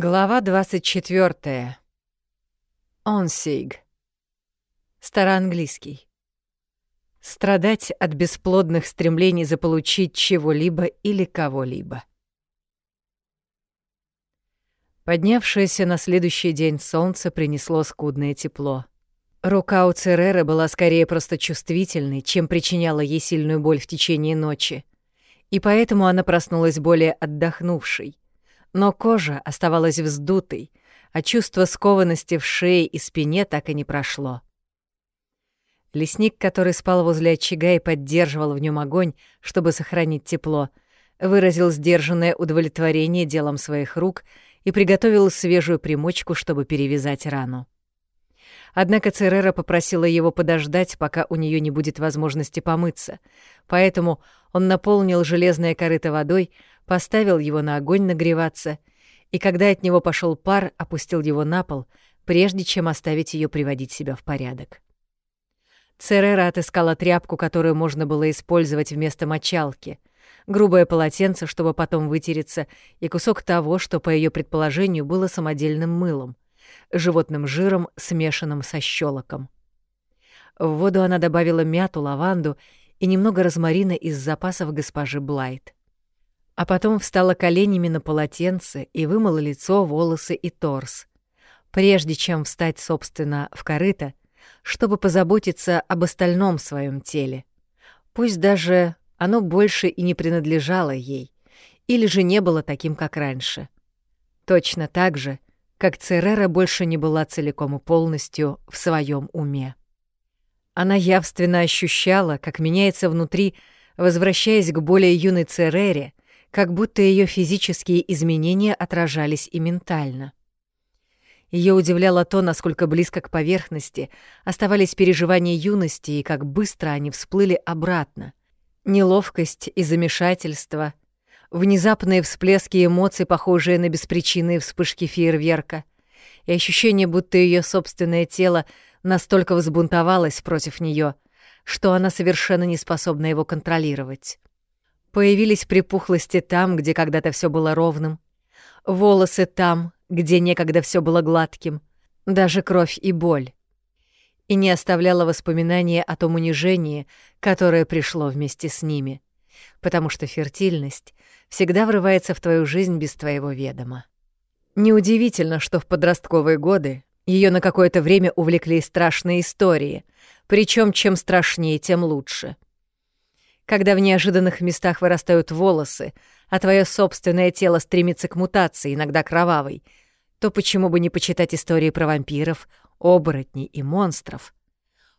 Глава 24. Онсиг. Староанглийский. Страдать от бесплодных стремлений заполучить чего-либо или кого-либо. Поднявшееся на следующий день солнце принесло скудное тепло. Рука у Цереры была скорее просто чувствительной, чем причиняла ей сильную боль в течение ночи, и поэтому она проснулась более отдохнувшей — но кожа оставалась вздутой, а чувство скованности в шее и спине так и не прошло. Лесник, который спал возле очага и поддерживал в нем огонь, чтобы сохранить тепло, выразил сдержанное удовлетворение делом своих рук и приготовил свежую примочку, чтобы перевязать рану. Однако Церера попросила его подождать, пока у нее не будет возможности помыться, поэтому он наполнил железное корыто водой, поставил его на огонь нагреваться, и когда от него пошел пар, опустил его на пол, прежде чем оставить ее приводить себя в порядок. Церера отыскала тряпку, которую можно было использовать вместо мочалки, грубое полотенце, чтобы потом вытереться, и кусок того, что, по ее предположению, было самодельным мылом, животным жиром, смешанным со щелоком. В воду она добавила мяту, лаванду и немного розмарина из запасов госпожи Блайт а потом встала коленями на полотенце и вымыла лицо, волосы и торс, прежде чем встать, собственно, в корыто, чтобы позаботиться об остальном своем теле. Пусть даже оно больше и не принадлежало ей, или же не было таким, как раньше. Точно так же, как Церера больше не была целиком и полностью в своем уме. Она явственно ощущала, как меняется внутри, возвращаясь к более юной Церере, как будто ее физические изменения отражались и ментально. Ее удивляло то, насколько близко к поверхности оставались переживания юности и как быстро они всплыли обратно. Неловкость и замешательство, внезапные всплески эмоций, похожие на беспричинные вспышки фейерверка, и ощущение, будто ее собственное тело настолько взбунтовалось против нее, что она совершенно не способна его контролировать. Появились припухлости там, где когда-то все было ровным, волосы там, где некогда все было гладким, даже кровь и боль. И не оставляла воспоминания о том унижении, которое пришло вместе с ними, потому что фертильность всегда врывается в твою жизнь без твоего ведома. Неудивительно, что в подростковые годы ее на какое-то время увлекли страшные истории, причем чем страшнее, тем лучше — когда в неожиданных местах вырастают волосы, а твое собственное тело стремится к мутации, иногда кровавой, то почему бы не почитать истории про вампиров, оборотней и монстров?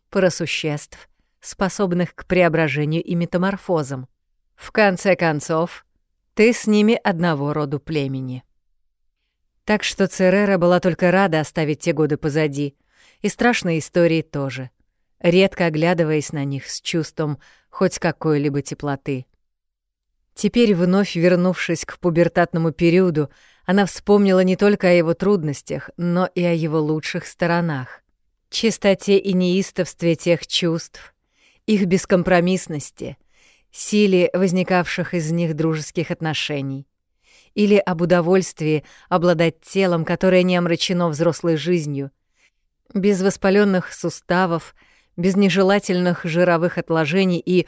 Про существ, способных к преображению и метаморфозам. В конце концов, ты с ними одного роду племени. Так что Церера была только рада оставить те годы позади, и страшные истории тоже, редко оглядываясь на них с чувством хоть какой-либо теплоты. Теперь, вновь вернувшись к пубертатному периоду, она вспомнила не только о его трудностях, но и о его лучших сторонах. Чистоте и неистовстве тех чувств, их бескомпромиссности, силе возникавших из них дружеских отношений, или об удовольствии обладать телом, которое не омрачено взрослой жизнью, без воспаленных суставов, без нежелательных жировых отложений и,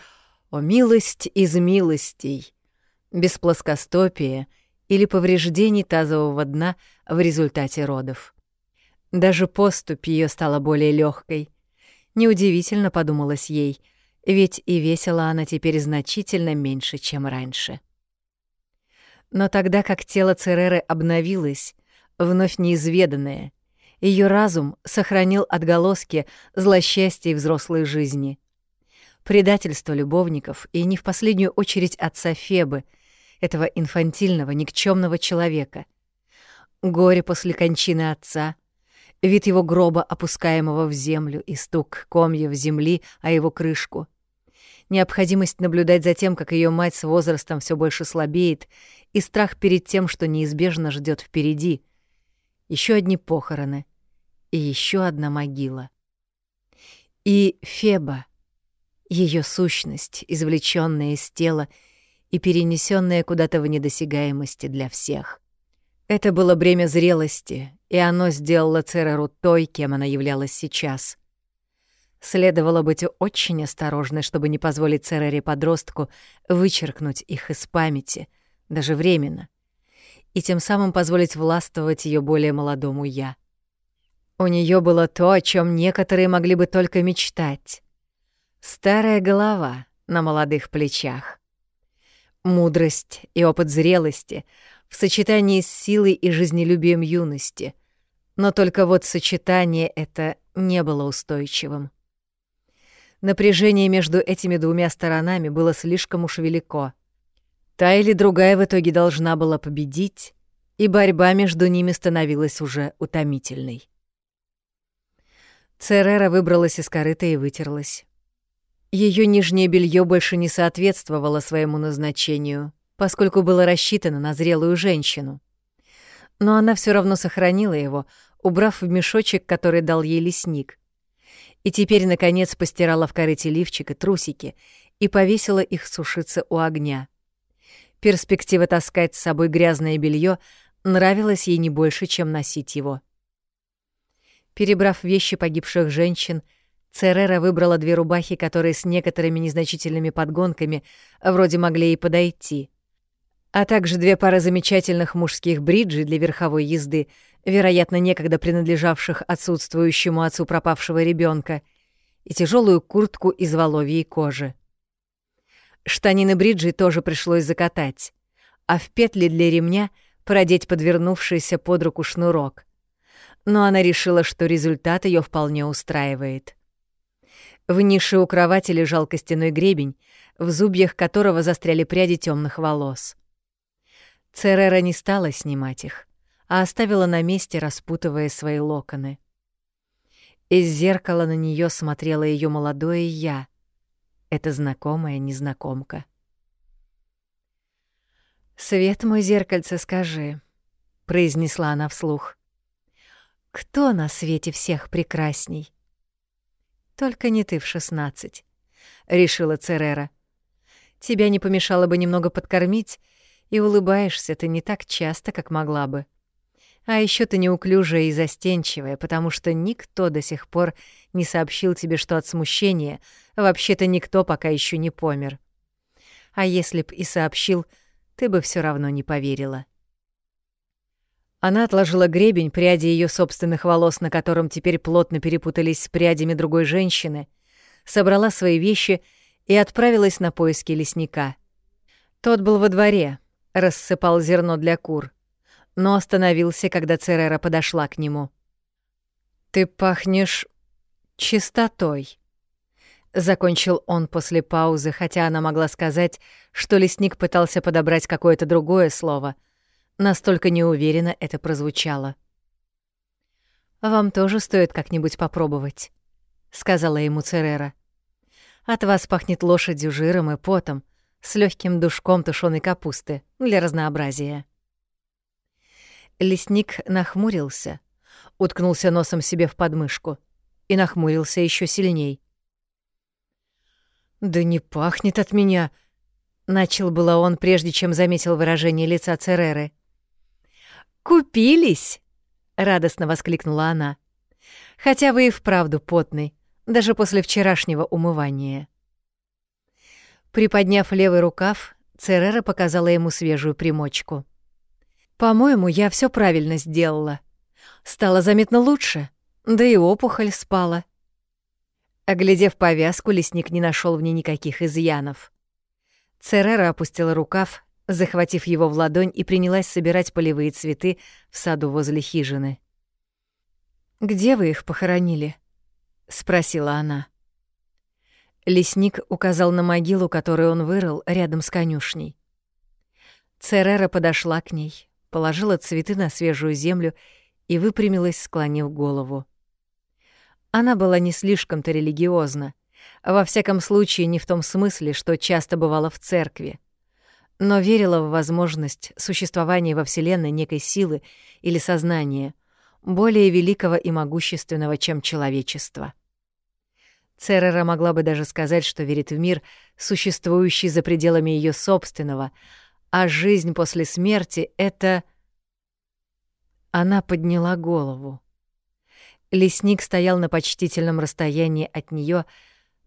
о милость из милостей, без плоскостопия или повреждений тазового дна в результате родов. Даже поступь ее стала более легкой. Неудивительно, подумалось ей, ведь и весила она теперь значительно меньше, чем раньше. Но тогда как тело Цереры обновилось, вновь неизведанное — ее разум сохранил отголоски злосчастья взрослой жизни. Предательство любовников и не в последнюю очередь отца Фебы, этого инфантильного, никчемного человека. Горе после кончины отца, вид его гроба, опускаемого в землю, и стук комьев земли о его крышку. Необходимость наблюдать за тем, как ее мать с возрастом все больше слабеет, и страх перед тем, что неизбежно ждет впереди. Еще одни похороны — и еще одна могила. И Феба, ее сущность, извлеченная из тела и перенесенная куда-то в недосягаемости для всех. Это было бремя зрелости, и оно сделало Цереру той, кем она являлась сейчас. Следовало быть очень осторожной, чтобы не позволить Церере-подростку вычеркнуть их из памяти, даже временно, и тем самым позволить властвовать ее более молодому «я». У нее было то, о чем некоторые могли бы только мечтать. Старая голова на молодых плечах. Мудрость и опыт зрелости в сочетании с силой и жизнелюбием юности. Но только вот сочетание это не было устойчивым. Напряжение между этими двумя сторонами было слишком уж велико. Та или другая в итоге должна была победить, и борьба между ними становилась уже утомительной. Церера выбралась из корыта и вытерлась. Ее нижнее белье больше не соответствовало своему назначению, поскольку было рассчитано на зрелую женщину. Но она все равно сохранила его, убрав в мешочек, который дал ей лесник. И теперь, наконец, постирала в корыте лифчик и трусики и повесила их сушиться у огня. Перспектива таскать с собой грязное белье нравилась ей не больше, чем носить его. — Перебрав вещи погибших женщин, Церера выбрала две рубахи, которые с некоторыми незначительными подгонками вроде могли и подойти, а также две пары замечательных мужских бриджей для верховой езды, вероятно, некогда принадлежавших отсутствующему отцу пропавшего ребенка, и тяжелую куртку из воловьей кожи. Штанины бриджи тоже пришлось закатать, а в петли для ремня продеть подвернувшийся под руку шнурок — но она решила, что результат ее вполне устраивает. В нише у кровати лежал костяной гребень, в зубьях которого застряли пряди темных волос. Церера не стала снимать их, а оставила на месте, распутывая свои локоны. Из зеркала на нее смотрела ее молодое я, эта знакомая незнакомка. «Свет мой зеркальце, скажи», — произнесла она вслух. Кто на свете всех прекрасней? Только не ты в шестнадцать, решила Церера. Тебя не помешало бы немного подкормить, и улыбаешься ты не так часто, как могла бы. А еще ты неуклюжая и застенчивая, потому что никто до сих пор не сообщил тебе, что от смущения вообще-то никто пока еще не помер. А если б и сообщил, ты бы все равно не поверила. Она отложила гребень, пряди ее собственных волос, на котором теперь плотно перепутались с прядями другой женщины, собрала свои вещи и отправилась на поиски лесника. Тот был во дворе, рассыпал зерно для кур, но остановился, когда Церера подошла к нему. «Ты пахнешь чистотой», — закончил он после паузы, хотя она могла сказать, что лесник пытался подобрать какое-то другое слово — Настолько неуверенно это прозвучало. «Вам тоже стоит как-нибудь попробовать», — сказала ему Церера. «От вас пахнет лошадью жиром и потом, с легким душком тушеной капусты для разнообразия». Лесник нахмурился, уткнулся носом себе в подмышку и нахмурился еще сильней. «Да не пахнет от меня!» — начал было он, прежде чем заметил выражение лица Цереры. «Купились!» — радостно воскликнула она. «Хотя вы и вправду потный, даже после вчерашнего умывания». Приподняв левый рукав, Церера показала ему свежую примочку. «По-моему, я все правильно сделала. Стало заметно лучше, да и опухоль спала». Оглядев повязку, лесник не нашел в ней никаких изъянов. Церера опустила рукав захватив его в ладонь и принялась собирать полевые цветы в саду возле хижины. «Где вы их похоронили?» — спросила она. Лесник указал на могилу, которую он вырыл рядом с конюшней. Церера подошла к ней, положила цветы на свежую землю и выпрямилась, склонив голову. Она была не слишком-то религиозна, во всяком случае не в том смысле, что часто бывала в церкви но верила в возможность существования во Вселенной некой силы или сознания, более великого и могущественного, чем человечество. Церера могла бы даже сказать, что верит в мир, существующий за пределами ее собственного, а жизнь после смерти — это... Она подняла голову. Лесник стоял на почтительном расстоянии от нее,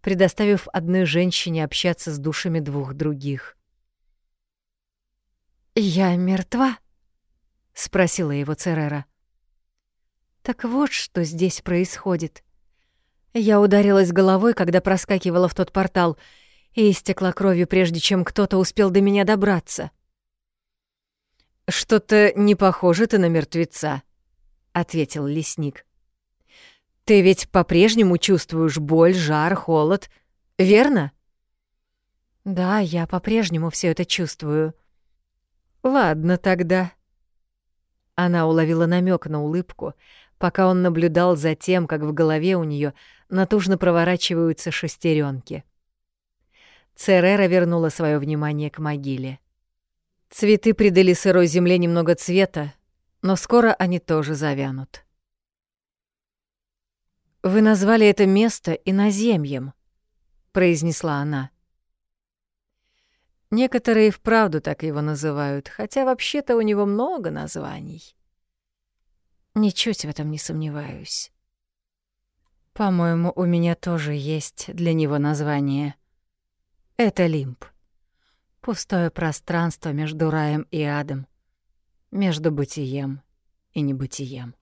предоставив одной женщине общаться с душами двух других. «Я мертва?» — спросила его Церера. «Так вот, что здесь происходит. Я ударилась головой, когда проскакивала в тот портал, и истекла кровью, прежде чем кто-то успел до меня добраться». «Что-то не похоже ты на мертвеца», — ответил лесник. «Ты ведь по-прежнему чувствуешь боль, жар, холод, верно?» «Да, я по-прежнему все это чувствую». «Ладно тогда». Она уловила намек на улыбку, пока он наблюдал за тем, как в голове у нее натужно проворачиваются шестеренки. Церера вернула свое внимание к могиле. Цветы придали сырой земле немного цвета, но скоро они тоже завянут. «Вы назвали это место иноземьем», — произнесла она. Некоторые вправду так его называют, хотя вообще-то у него много названий. Ничуть в этом не сомневаюсь. По-моему, у меня тоже есть для него название. Это Лимб. Пустое пространство между раем и адом, между бытием и небытием.